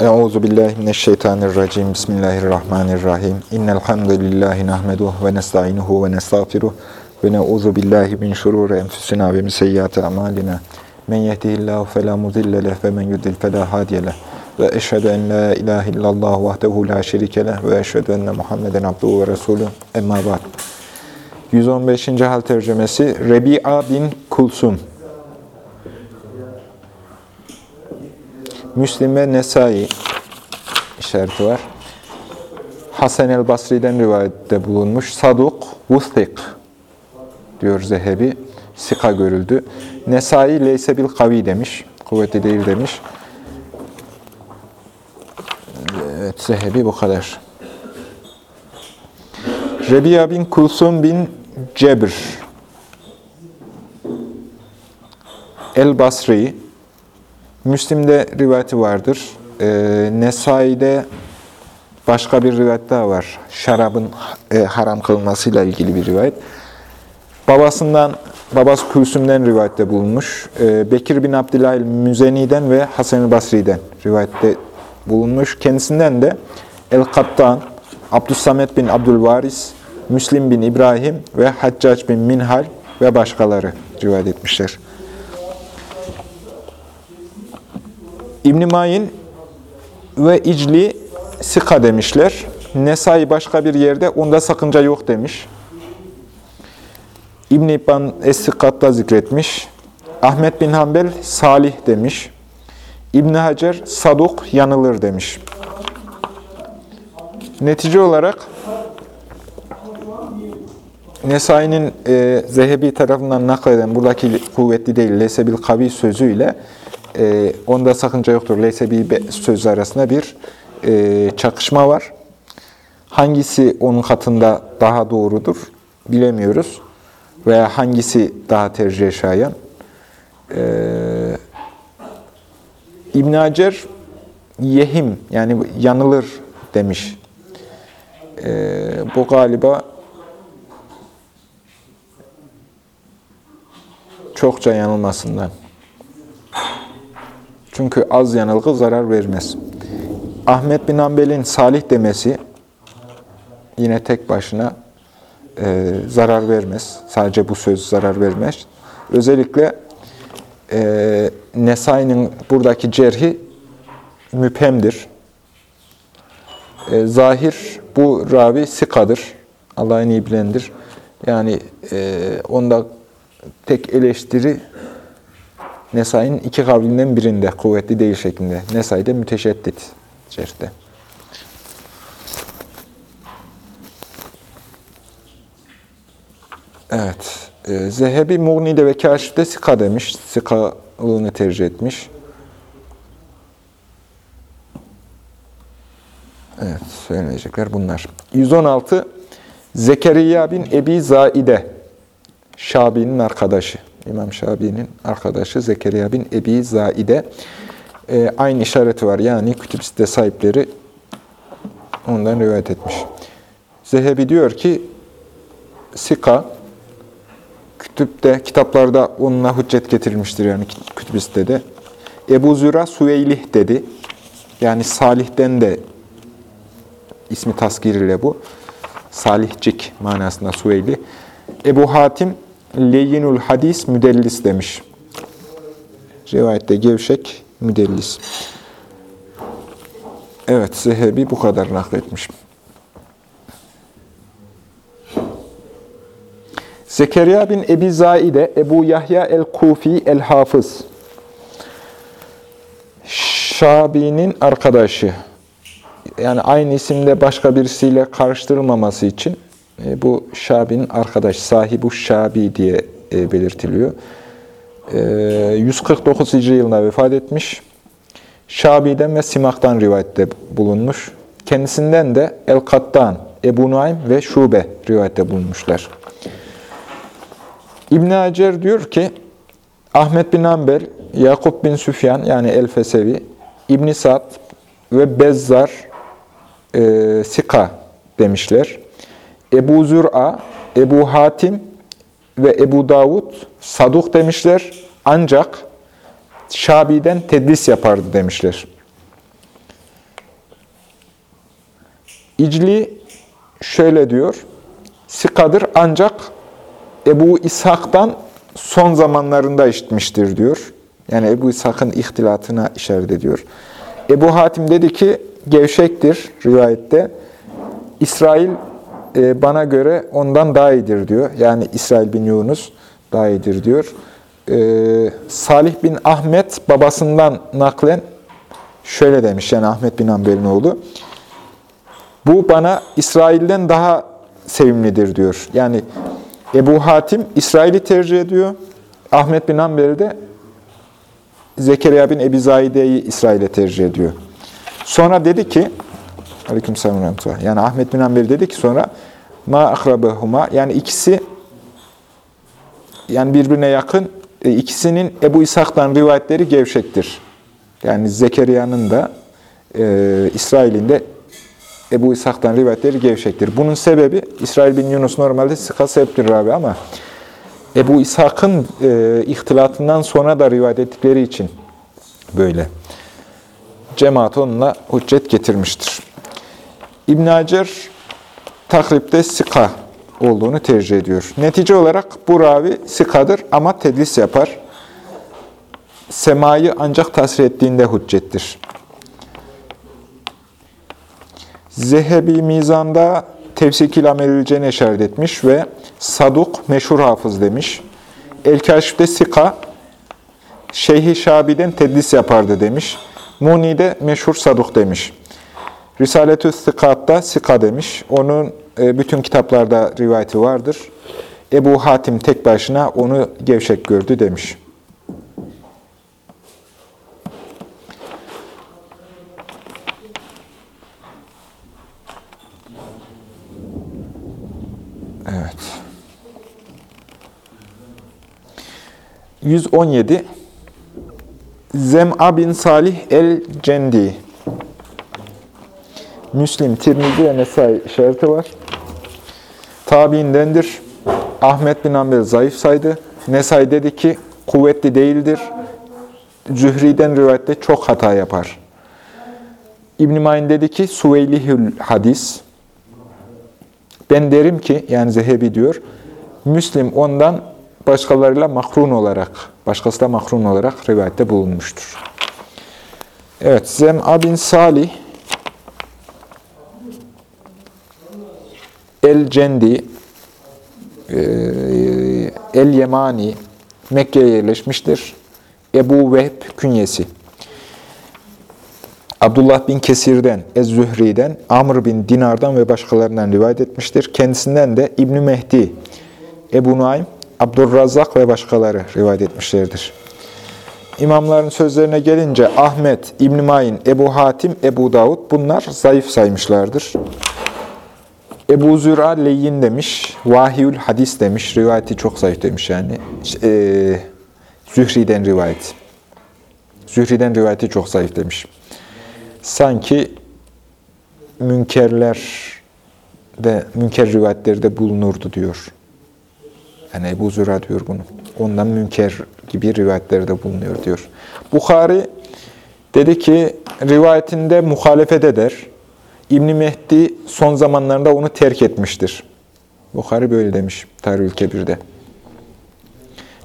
Euzu billahi mineşşeytanirracim. Bismillahirrahmanirrahim. İnnel hamdelellahi nahmeduhu ve nestainuhu ve nestağfiruh ve na'uzu billahi min şururi enfusina ve min seyyiati amalina. Men yehdihillahu fela mudille leh ve men yudlil fela hadiye leh. Ve eşhedü en la ilahe illallah vahdehu la şerike leh ve eşhedü enne Muhammeden abduhu ve resulü. Emma ba'd. 115. hal tercümesi Rebi'a bin Kulsum. Müslim ve Nesai işareti var. Hasan el Basri'den rivayette bulunmuş. Saduk, Vustik diyor Zehebi. Sika görüldü. Nesai leyse bil kavi demiş. Kuvvetli değil demiş. Evet Zehebi bu kadar. Rebiya bin Kulsum bin Cebr El Basri Müslim'de rivayeti vardır. Ee, Nesai'de başka bir rivayet daha var. Şarabın e, haram kılınmasıyla ilgili bir rivayet. Babasından, babası Külsüm'den rivayette bulunmuş. Ee, Bekir bin Abdillah Müzeni'den ve Hasan-ı Basri'den rivayette bulunmuş. Kendisinden de El-Kattan, Abdüssamet bin Abdülvaris, Müslim bin İbrahim ve Haccac bin Minhal ve başkaları rivayet etmişler. İbn-i Mayin ve İcli Sika demişler. Nesai başka bir yerde onda sakınca yok demiş. İbn-i İbban Es-Sikat'ta zikretmiş. Ahmet bin Hanbel salih demiş. İbn Hacer saduk yanılır demiş. Netice olarak Nesai'nin e, Zehebi tarafından nakleden buradaki kuvvetli değil, lesebil kavi sözüyle e, onda sakınca yoktur. Lesebil sözü arasında bir e, çakışma var. Hangisi onun katında daha doğrudur bilemiyoruz. Veya hangisi daha tercih şayan. Ee, İbn Hacer yehim yani yanılır demiş. Ee, bu galiba çokça yanılmasından. Çünkü az yanılgı zarar vermez. Ahmet bin Hanbel'in salih demesi yine tek başına e, zarar vermez. Sadece bu söz zarar vermez. Özellikle e, Nesai'nin buradaki cerhi müphemdir. E, zahir bu ravi sikadır. Allah'ın iyi bilendir. Yani e, onda tek eleştiri Nesai'nin iki kavlinden birinde kuvvetli değil şeklinde. Nesai'de müteşeddit cerhte. Evet. E, Zehebi Mughni'de ve Kaşif'te Sika demiş. Sikalığını tercih etmiş. Evet, söyleyecekler bunlar. 116. Zekeriya bin Ebi Zaide. Şabi'nin arkadaşı. İmam Şabi'nin arkadaşı Zekeriya bin Ebi Zaide. E, aynı işareti var. Yani kütüb site sahipleri ondan rivayet etmiş. Zehebi diyor ki, Sika, kütüpte, kitaplarda onunla hüccet getirilmiştir yani kütüb sitede. Ebu Züra Süveylih dedi. Yani Salih'ten de ismi taskir ile bu. Salihcik manasında Süveyli. Ebu Hatim Leyyinul hadis müdellis demiş. Rivayette gevşek müdellis. Evet, Zehebi bu kadar nakletmiş. Zekeriya bin Ebi Zaide, Ebu Yahya el-Kufi el-Hafız. Şabi'nin arkadaşı. Yani aynı isimde başka birisiyle karıştırılmaması için bu Şabi'nin arkadaşı, sahibu Şabi diye e, belirtiliyor. E, 149 Hicri yılında vefat etmiş. Şabi'den ve Simak'tan rivayette bulunmuş. Kendisinden de El-Kattan, Ebu Nuaym ve Şube rivayette bulunmuşlar. İbn Hacer diyor ki, Ahmet bin Ambel, Yakup bin Süfyan yani El-Fesevi, İbn Sa'd ve Bezzar e, Sika demişler. Ebu Zür'a, Ebu Hatim ve Ebu Davud Saduk demişler. Ancak Şabi'den tedlis yapardı demişler. İcli şöyle diyor, Sikadır ancak Ebu İshak'tan son zamanlarında işitmiştir diyor. Yani Ebu İshak'ın ihtilatına işaret ediyor. Ebu Hatim dedi ki gevşektir rivayette. İsrail e, bana göre ondan daha iyidir diyor. Yani İsrail bin Yunus daha iyidir diyor. E, Salih bin Ahmet babasından naklen şöyle demiş yani Ahmet bin Hanbel'in oğlu. Bu bana İsrail'den daha sevimlidir diyor. Yani Ebu Hatim İsrail'i tercih ediyor. Ahmet bin Hanbel de Zekeriya bin Ebi Zaide'yi İsrail'e tercih ediyor. Sonra dedi ki Aleykümselam Yani Ahmet bin Hanbel dedi ki sonra ma akrabehuma yani ikisi yani birbirine yakın e, ikisinin Ebu İshak'tan rivayetleri gevşektir. Yani Zekeriya'nın da e, İsrail'in de Ebu İshak'tan rivayetleri gevşektir. Bunun sebebi İsrail bin Yunus normalde sıka sebeptir abi ama Ebu İshak'ın e, ihtilatından sonra da rivayet ettikleri için böyle. Cemaat onunla hüccet getirmiştir. İbn Hacer takripte sika olduğunu tercih ediyor. Netice olarak bu ravi sikadır ama tedlis yapar. Semayı ancak tasvir ettiğinde hüccettir. Zehebi Mizan'da tefsikil amelülcene işaret etmiş ve Saduk meşhur hafız demiş. El-Kaşif'te Sika, Şeyhi Şabi'den tedlis yapardı demiş. Muni'de meşhur Saduk demiş. Risaletü Sikat'ta Sika demiş. Onun e, bütün kitaplarda rivayeti vardır. Ebu Hatim tek başına onu gevşek gördü demiş. Evet. 117 Zem'a bin Salih el-Cendi Müslim, Tirmizi ve Nesai işareti var. Tabiindendir. Ahmet bin Amber zayıf saydı. Nesai dedi ki kuvvetli değildir. Zühri'den rivayette çok hata yapar. İbn-i Mayn dedi ki Suveylihül hadis. Ben derim ki, yani Zehebi diyor, Müslim ondan başkalarıyla mahrun olarak, başkası da mahrun olarak rivayette bulunmuştur. Evet, Zem'a bin Salih, El-Cendi, El-Yemani, Mekke'ye yerleşmiştir. Ebu Vehb künyesi. Abdullah bin Kesir'den, Ez-Zühri'den, Amr bin Dinar'dan ve başkalarından rivayet etmiştir. Kendisinden de İbn Mehdi, Ebu Nuaym, Abdurrazzak ve başkaları rivayet etmişlerdir. İmamların sözlerine gelince Ahmet, İbn Mayn, Ebu Hatim, Ebu Davud bunlar zayıf saymışlardır. Ebu Züra Leyyin demiş, Vahiyül Hadis demiş, rivayeti çok zayıf demiş yani. E, Zühri'den rivayet. Zühri'den rivayeti çok zayıf demiş. Sanki münkerler de münker rivayetlerde bulunurdu diyor. Yani Ebu Züra diyor bunu. Ondan münker gibi rivayetlerde bulunuyor diyor. Bukhari dedi ki rivayetinde muhalefet eder. İbn Mehdi son zamanlarında onu terk etmiştir. Bukhari böyle demiş Tarih Kebir'de.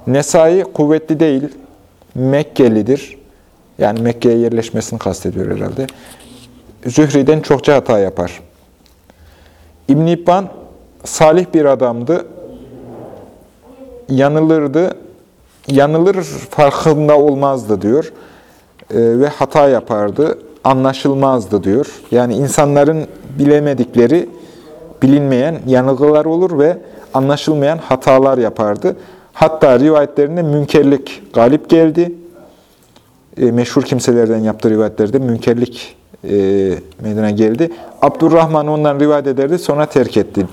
Nesai kuvvetli değil, Mekkelidir. Yani Mekke'ye yerleşmesini kastediyor herhalde. Zühri'den çokça hata yapar. İbn İbban salih bir adamdı. Yanılırdı. Yanılır farkında olmazdı diyor. E, ve hata yapardı. Anlaşılmazdı diyor. Yani insanların bilemedikleri, bilinmeyen yanılgılar olur ve anlaşılmayan hatalar yapardı. Hatta rivayetlerinde münkerlik galip geldi. E, meşhur kimselerden yaptığı rivayetlerde münkerlik e, meydana geldi. Abdurrahman ondan rivayet ederdi, sonra terk etti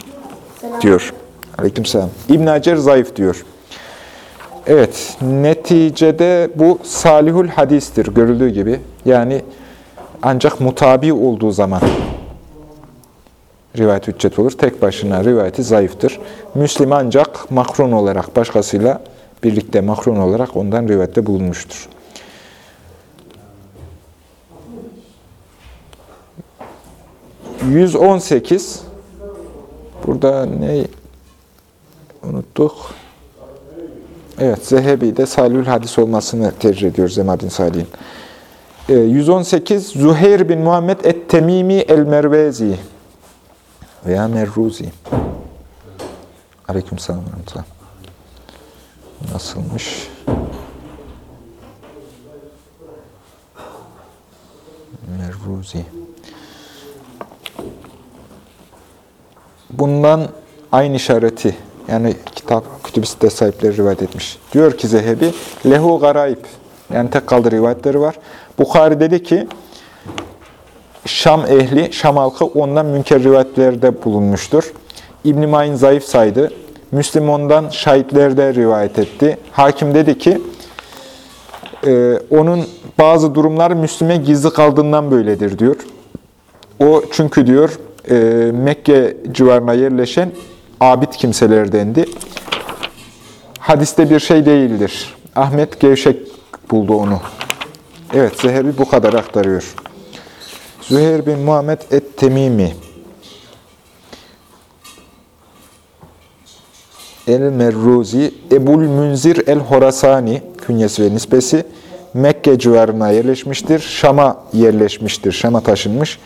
diyor. Aleykümselam. İbn Hacer zayıf diyor. Evet, neticede bu salihul hadistir görüldüğü gibi. Yani ancak mutabi olduğu zaman rivayet hüccet olur. Tek başına rivayeti zayıftır. Müslim ancak makrun olarak, başkasıyla birlikte makrun olarak ondan rivayette bulunmuştur. 118 Burada ne unuttuk? Evet, Zehebi de Salül hadis olmasını tercih ediyor Zemal bin Salih'in. 118 Zuhair bin Muhammed et-Temimi el-Mervezi veya Merruzi. Aleyküm selam. Nasılmış? Merruzi. Bundan aynı işareti yani kitap kütüb sahipleri rivayet etmiş. Diyor ki Zehebi lehu garayip yani tek kaldı rivayetleri var. Bukhari dedi ki Şam ehli, Şam halkı ondan münker rivayetlerde bulunmuştur. İbn-i Mayn zayıf saydı. Müslim ondan şahitlerde rivayet etti. Hakim dedi ki, e, onun bazı durumlar Müslüme gizli kaldığından böyledir diyor. O çünkü diyor e, Mekke civarına yerleşen abid kimselerdendi. Hadiste bir şey değildir. Ahmet gevşek buldu onu. Evet, Zehebi bu kadar aktarıyor. Züheyr bin Muhammed et-Temimi El-Merruzi Ebul Münzir el-Horasani künyesi ve nispesi Mekke civarına yerleşmiştir. Şam'a yerleşmiştir. Şam'a taşınmış.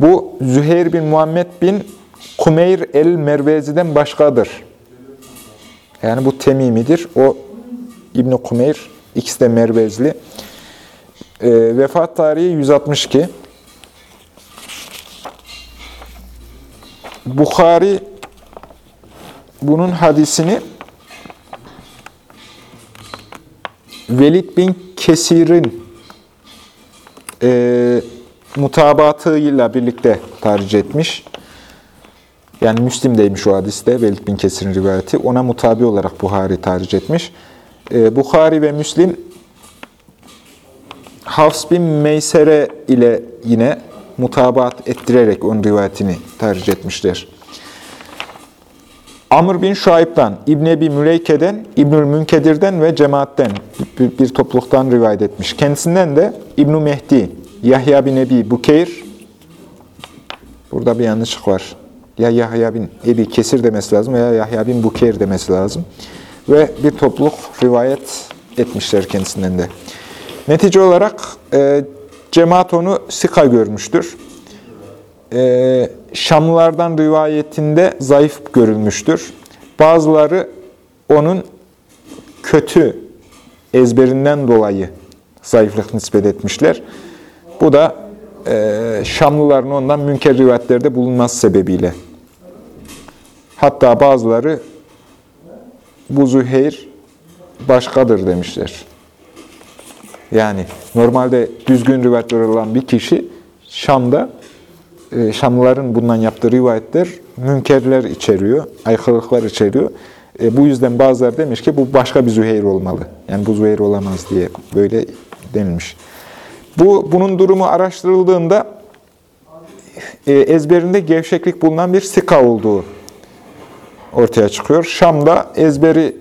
Bu Züheyr bin Muhammed bin Kumeyr el-Mervezi'den başkadır. Yani bu Temimi'dir. O İbn-i Kumeyr, ikisi de Mervezli. E, vefat tarihi 162. Bukhari bunun hadisini Velid bin Kesir'in e, mutabatıyla birlikte tercih etmiş. Yani Müslim'deymiş o hadiste Velid bin Kesir'in rivayeti. Ona mutabi olarak Buhari tercih etmiş. E, Bukhari ve Müslim Hafs bin Meysere ile yine mutabat ettirerek onun rivayetini tercih etmişler. Amr bin Şuayb'dan, İbn Ebi Müleyke'den, İbnül Münkedir'den ve cemaatten bir, bir topluluktan rivayet etmiş. Kendisinden de İbn Mehdi, Yahya bin Ebi Bukeyr, burada bir yanlışlık var. Ya Yahya bin Ebi Kesir demesi lazım veya Yahya bin Bukeyr demesi lazım. Ve bir topluluk rivayet etmişler kendisinden de. Netice olarak e, cemaat onu sika görmüştür. E, Şamlılardan rivayetinde zayıf görülmüştür. Bazıları onun kötü ezberinden dolayı zayıflık nispet etmişler. Bu da e, Şamlıların ondan münker rivayetlerde bulunması sebebiyle. Hatta bazıları bu Züheyr başkadır demişler. Yani normalde düzgün rivayetler olan bir kişi Şam'da, e, Şamlıların bundan yaptığı rivayetler münkerler içeriyor, aykırılıklar içeriyor. E, bu yüzden bazıları demiş ki bu başka bir Züheyr olmalı. Yani bu Züheyr olamaz diye böyle denilmiş. Bu Bunun durumu araştırıldığında e, ezberinde gevşeklik bulunan bir sika olduğu ortaya çıkıyor. Şam'da ezberi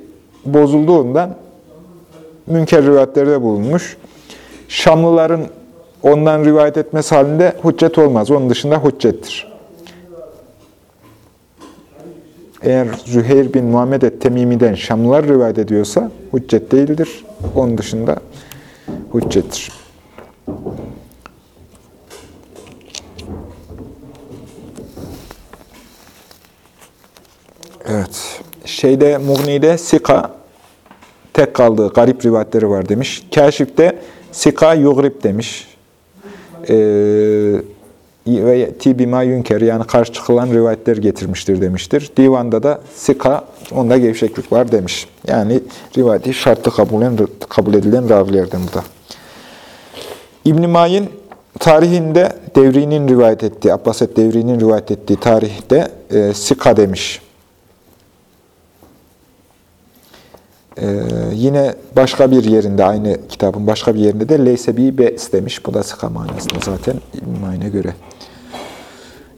bozulduğundan münker rivayetlerde bulunmuş. Şamlıların ondan rivayet etmesi halinde hüccet olmaz. Onun dışında hüccettir. Eğer Züheyr bin Muhammed et-Temimi'den Şamlılar rivayet ediyorsa hüccet değildir. Onun dışında hüccettir. Evet. Şeyde Mughni'de Sika tek kaldığı garip rivayetleri var demiş. Kaşif'te Sika yugrib demiş. Ee, ve tibima yünker yani karşı çıkılan rivayetler getirmiştir demiştir. Divanda da Sika onda gevşeklik var demiş. Yani rivayeti şartlı kabul kabul edilen ravilerden bu da. İbn-i Mayin tarihinde Devri'nin rivayet ettiği, Abbaset Devri'nin rivayet ettiği tarihte e, Sika demiş. Ee, yine başka bir yerinde, aynı kitabın başka bir yerinde de Leysebi be istemiş. Bu da sıka manasında zaten İbn-i göre.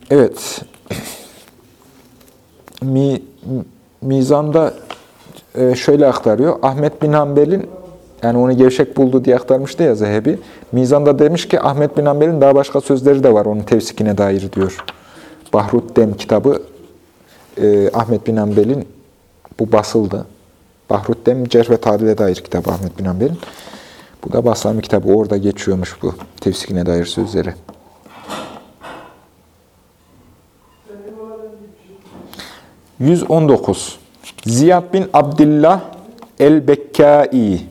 Evet. Mi, Mizan'da e, şöyle aktarıyor. Ahmet bin Hanbel'in Yani onu gevşek buldu diye aktarmıştı ya Zehebi. Mizan'da demiş ki Ahmet bin Hanbel'in daha başka sözleri de var onun tevsikine dair diyor. Bahrut Dem kitabı e, Ahmet bin Hanbel'in bu basıldı. Bahrut Dem Cerh ve Tadil'e dair kitabı Ahmet bin Hanbel'in. Bu da basılan bir kitabı. Orada geçiyormuş bu tevsikine dair sözleri. ...119. Ziyad bin Abdillah el-Bekkai.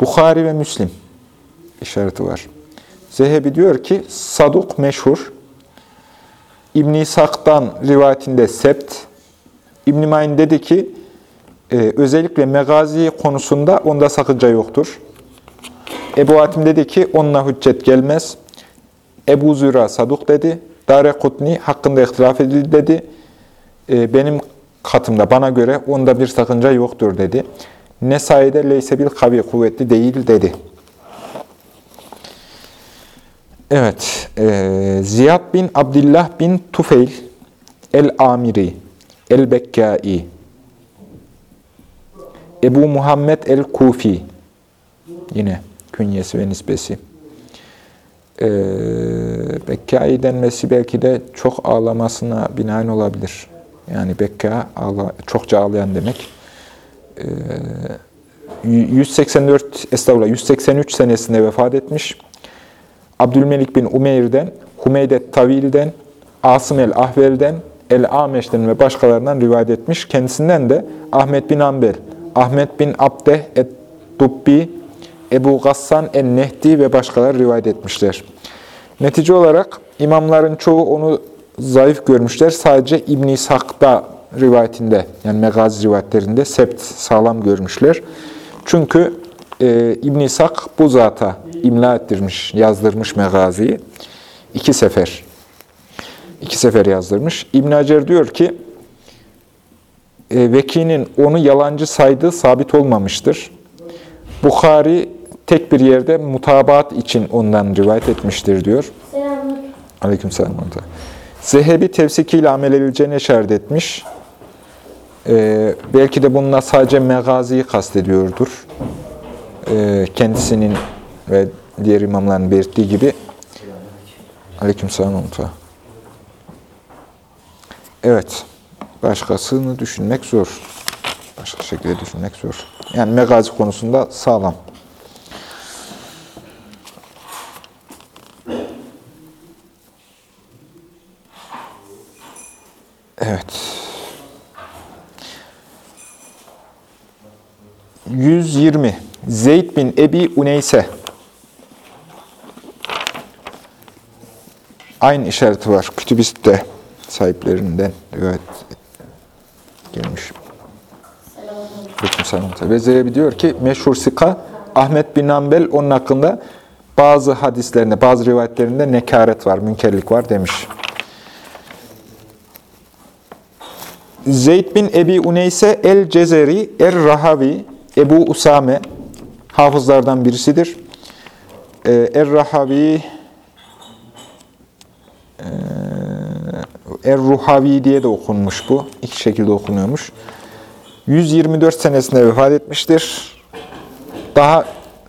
Bukhari ve Müslim işareti var. Zehebi diyor ki, Saduk meşhur. İbn-i Sak'tan rivayetinde sept. İbn-i Mayn dedi ki, e, özellikle megazi konusunda onda sakınca yoktur. Ebu Hatim dedi ki, onunla hüccet gelmez. Ebu Züra Saduk dedi. Dare Kutni hakkında ihtilaf edildi dedi. E, benim katımda bana göre onda bir sakınca yoktur dedi. Nesai'de leyse bil kavi kuvvetli değil dedi. Evet, e, Ziyad bin Abdullah bin Tufeyl el-Amiri, el-Bekkai, Ebu Muhammed el-Kufi, yine künyesi ve nisbesi. E, Bekkai denmesi belki de çok ağlamasına binaen olabilir. Yani Bekka, ağla, çokça ağlayan demek. E, 184, estağfurullah, 183 senesinde vefat etmiş. Abdülmelik bin Umeyr'den, Humeydet Tavil'den, Asım el-Ahvel'den, El-Ameş'ten ve başkalarından rivayet etmiş. Kendisinden de Ahmet bin Ambel, Ahmet bin Abdeh et-Dubbi, Ebu Gassan el-Nehdi ve başkaları rivayet etmişler. Netice olarak imamların çoğu onu zayıf görmüşler. Sadece İbn-i İshak'ta rivayetinde, yani Megazi rivayetlerinde sept sağlam görmüşler. Çünkü e, İbn-i İshak bu zata imla ettirmiş, yazdırmış Megazi'yi. iki sefer. iki sefer yazdırmış. İbn Hacer diyor ki, e, Veki'nin onu yalancı saydığı sabit olmamıştır. Bukhari tek bir yerde mutabaat için ondan rivayet etmiştir diyor. Aleyküm selam. Zehebi tevsikiyle amel edileceğine işaret etmiş. Ee, belki de bununla sadece megaziyi kastediyordur. Ee, kendisinin ve diğer imamların belirttiği gibi. Aleyküm selam. Evet. Başkasını düşünmek zor. Başka şekilde düşünmek zor. Yani megazi konusunda sağlam. Evet. 120. Ebi Uneyse. Aynı işareti var. Kütübiste sahiplerinden rivayet gelmiş. Ve Zeyebi diyor ki, meşhur sika Ahmet bin Ambel onun hakkında bazı hadislerinde, bazı rivayetlerinde nekaret var, münkerlik var demiş. Zeyd bin Ebi Uneyse el-Cezeri er-Rahavi Ebu Usame hafızlardan birisidir. Ee, er-Rahavi e, Er-Ruhavi diye de okunmuş bu. İki şekilde okunuyormuş. 124 senesinde vefat etmiştir. Daha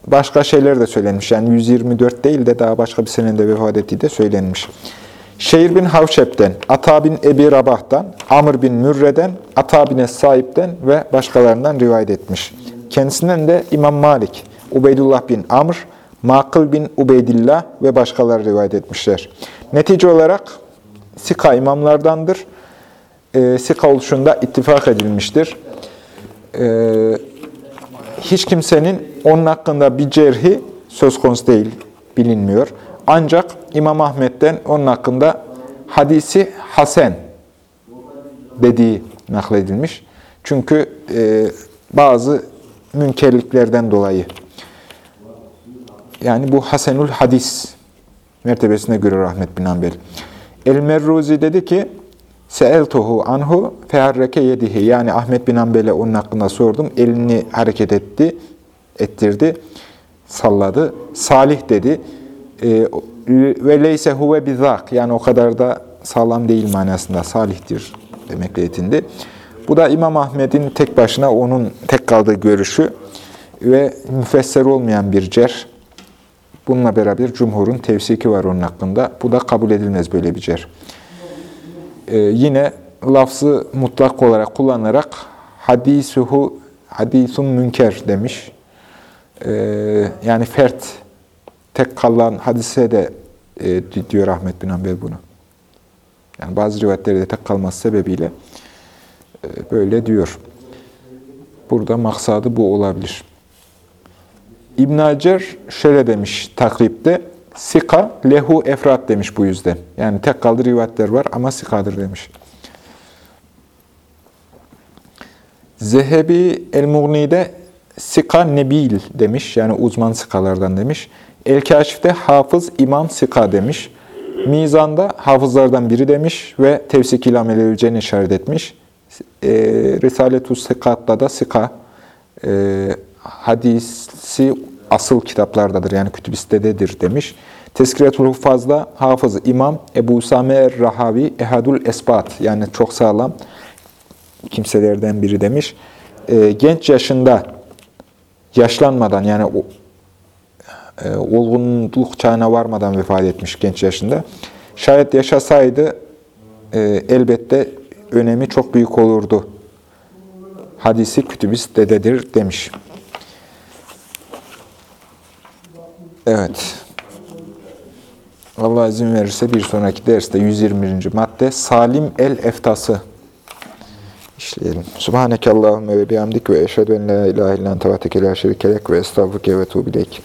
başka şeyler de söylenmiş. Yani 124 değil de daha başka bir senede vefat ettiği de söylenmiş. Şehir bin Havşep'ten, Ata bin Ebi Rabah'tan, Amr bin Mürre'den, Ata bin Es-Saib'den ve başkalarından rivayet etmiş. Kendisinden de İmam Malik, Ubeydullah bin Amr, Makıl bin Ubeydillah ve başkaları rivayet etmişler. Netice olarak Sika imamlardandır. E, Sika oluşunda ittifak edilmiştir. E, hiç kimsenin onun hakkında bir cerhi söz konusu değil, bilinmiyor. Ancak İmam Ahmet'ten onun hakkında hadisi Hasen dediği nakledilmiş. Çünkü e, bazı münkerliklerden dolayı. Yani bu Hasenül Hadis mertebesine göre Rahmet bin Hanbel. El-Merruzi dedi ki, Seeltuhu anhu feharreke yedihi. Yani Ahmet bin Hanbel'e onun hakkında sordum. Elini hareket etti, ettirdi, salladı. Salih dedi. E, ve leyse huve bizak. Yani o kadar da sağlam değil manasında salihtir demekle yetindi. Bu da İmam Ahmed'in tek başına onun tek kaldığı görüşü ve müfesser olmayan bir cer. Bununla beraber cumhurun tevsiki var onun hakkında. Bu da kabul edilmez böyle bir cer. Ee, yine lafzı mutlak olarak kullanarak hadisuhu hadisun münker demiş. Ee, yani fert tek kalan hadise de e, diyor Ahmet bin Hanbel bunu. Yani bazı rivayetlerde tek kalması sebebiyle böyle diyor. Burada maksadı bu olabilir. İbn Hacer şöyle demiş takripte. Sika lehu efrat demiş bu yüzden. Yani tek kaldı rivayetler var ama sikadır demiş. Zehebi el-Mughni'de Sika Nebil demiş. Yani uzman sikalardan demiş. El-Kaşif'te Hafız İmam Sika demiş. Mizan'da hafızlardan biri demiş ve amel edileceğini işaret etmiş. E, Risale-tu Sikat'ta da Sika e, hadisi asıl kitaplardadır. Yani kütübistededir demiş. Tezkiretul Hufaz'da Hafız İmam Ebu Usame Er-Rahavi Ehadul Esbat yani çok sağlam kimselerden biri demiş. E, genç yaşında yaşlanmadan yani o, e, olgunluk çağına varmadan vefat etmiş genç yaşında. Şayet yaşasaydı e, elbette önemi çok büyük olurdu. Hadisi kütübis dededir demiş. Evet. Allah izin verirse bir sonraki derste 121. madde Salim el-Eftası işleyelim. Subhaneke Allahümme ve bihamdik ve eşhedü en la ilahe illan tevateke ve estağfurke ve tuğbileyk.